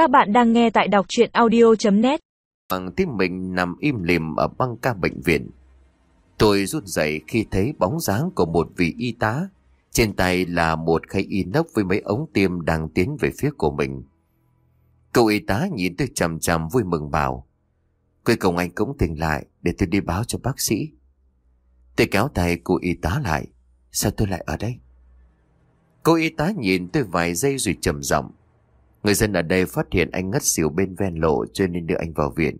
Các bạn đang nghe tại đọc chuyện audio.net Bằng tim mình nằm im lìm ở băng ca bệnh viện. Tôi rút dậy khi thấy bóng dáng của một vị y tá. Trên tay là một khay inox với mấy ống tiêm đang tiến về phía của mình. Cậu y tá nhìn tôi chằm chằm vui mừng bảo. Cuối cùng anh cũng tỉnh lại để tôi đi báo cho bác sĩ. Tôi kéo tay cô y tá lại. Sao tôi lại ở đây? Cô y tá nhìn tôi vài giây rồi trầm giọng. Người dân ở đây phát hiện anh ngất xỉu bên ven lộ cho nên đưa anh vào viện.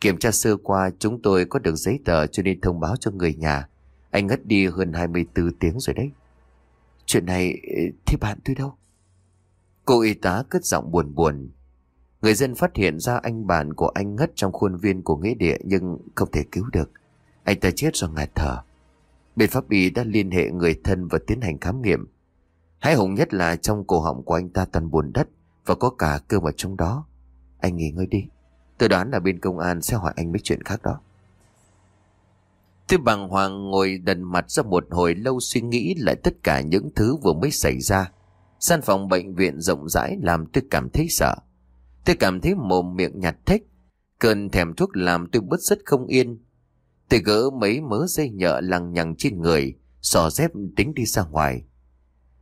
Kiểm tra sơ qua, chúng tôi có được giấy tờ cho nên thông báo cho người nhà. Anh ngất đi hơn 24 tiếng rồi đấy. Chuyện này ờ, thì bạn tôi đâu? Cô y tá cất giọng buồn buồn. Người dân phát hiện ra anh bạn của anh ngất trong khuôn viên của nghĩa địa nhưng không thể cứu được. Anh ta chết do ngạt thở. Bên pháp y đã liên hệ người thân và tiến hành khám nghiệm. Hãy hùng nhất là trong cổ họng của anh ta toàn buồn đất và có cả cơm ở trong đó. Anh nghỉ ngơi đi. Tôi đoán là bên công an sẽ hỏi anh mấy chuyện khác đó. Tôi bàng hoàng ngồi đần mặt ra một hồi lâu suy nghĩ lại tất cả những thứ vừa mới xảy ra. sàn phòng bệnh viện rộng rãi làm tôi cảm thấy sợ. Tôi cảm thấy mồm miệng nhạt thích. Cơn thèm thuốc làm tôi bứt rất không yên. Tôi gỡ mấy mớ dây nhợ lằng nhằng trên người, sò dép tính đi ra ngoài.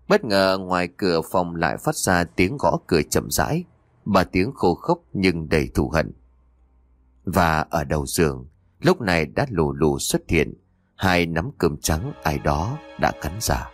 Bất ngờ ngoài cửa phòng lại phát ra tiếng gõ cửa chậm rãi, ba tiếng khô khốc nhưng đầy thù hận. Và ở đầu giường, lúc này đã lù lù xuất hiện, hai nắm cơm trắng ai đó đã cắn giả.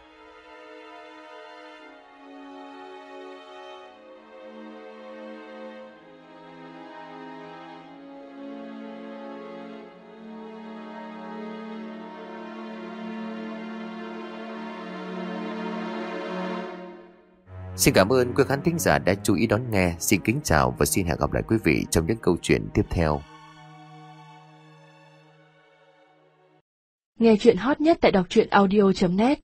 Xin cảm ơn quý khán thính giả đã chú ý đón nghe. Xin kính chào và xin hẹn gặp lại quý vị trong những câu chuyện tiếp theo. Nghe chuyện hot nhất tại đọc truyện audio.net